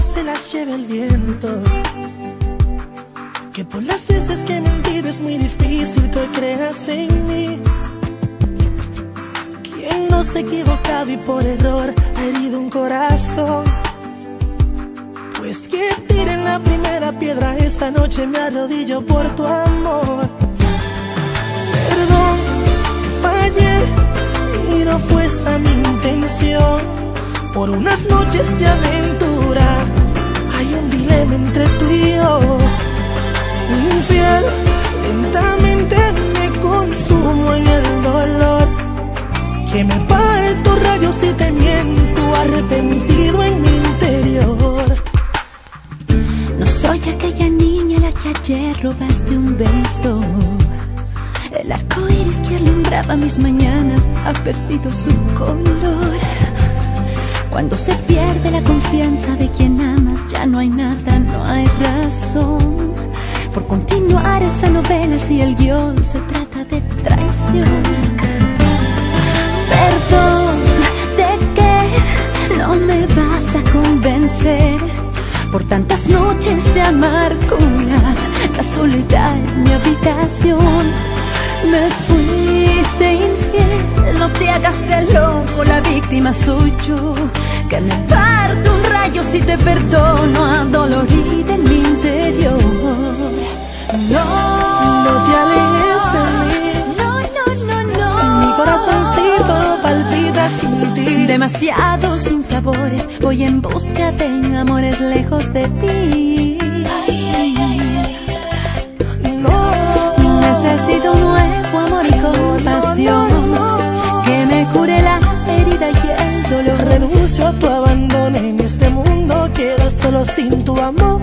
se las lleve el viento. Que por las veces que he mentido es muy difícil que creas en mí. Quien no se ha equivocado y por error ha herido un corazón. Pues que tiren la primera piedra esta noche me arrodillo por tu amor. Perdón que fallé y no fue esa mi intención. Por unas noches de aventura hay un dilema entre tú y yo. Infiel, lentamente me consumo en el dolor. Que me parto rayos y te miento, arrepentido en mi interior. No soy aquella niña a la que ayer robaste un beso. El arco iris que alumbraba mis mañanas ha perdido su color. Cuando se pierde la confianza de quien amas, ya no hay nada, no hay razón por continuar esa novela si el guion se trata de traición. Perdón, ¿de qué no me vas a convencer? Por tantas noches de amargura, la soledad en mi habitación. Me fuiste infiel, no te hagas el loco, la víctima soy yo. Que me parto un rayo si te perdono, adolorida en mi interior. No, No te alejes de mí. no, no, no, no. Mi corazoncito palpita sin ti. Demasiados sinsabores, voy en busca de amores lejos de ti. Solo sin tu amor.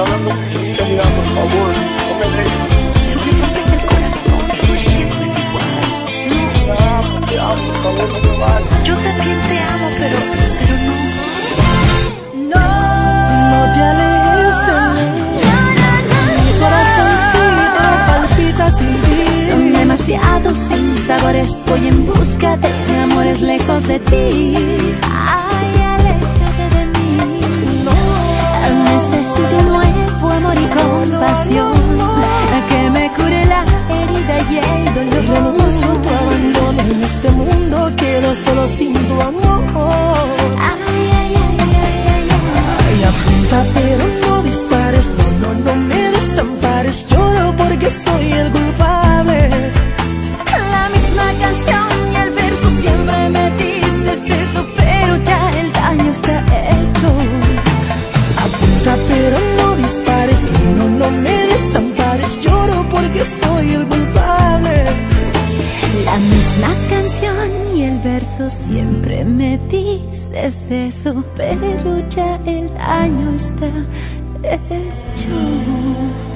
Estoy hablando con sinceridad, por favor, no me dejes. Tú me rompes el corazón, tú siempre es igual. Te amo, te amo, por favor, no me vayas. Yo también te amo, pero, pero no. No, No te alejes de mí. Mi corazoncito palpita sin Son ti. demasiados sinsabores, voy en busca de amores lejos de ti. Ay, solo sin tu amor. Siempre me dices eso, pero ya el daño está hecho.